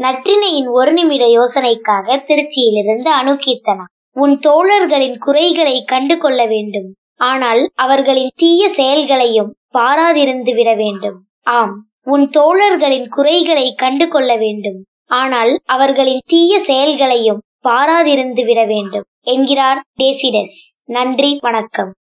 நற்றினையின் ஒரு நிமிட யோசனைக்காக திருச்சியிலிருந்து அணுகீர்த்தனா உன் தோழர்களின் குறைகளை கண்டு கொள்ள வேண்டும். ஆனால் அவர்களின் தீய செயல்களையும் பாராதிருந்து விட வேண்டும். ஆம் உன் தோழர்களின் குறைகளை கண்டு கொள்ள வேண்டும். ஆனால் அவர்களின் தீய செயல்களையும் பாராதிருந்து விட வேண்டும். என்கிறார் டேசிடஸ். நன்றி வணக்கம்.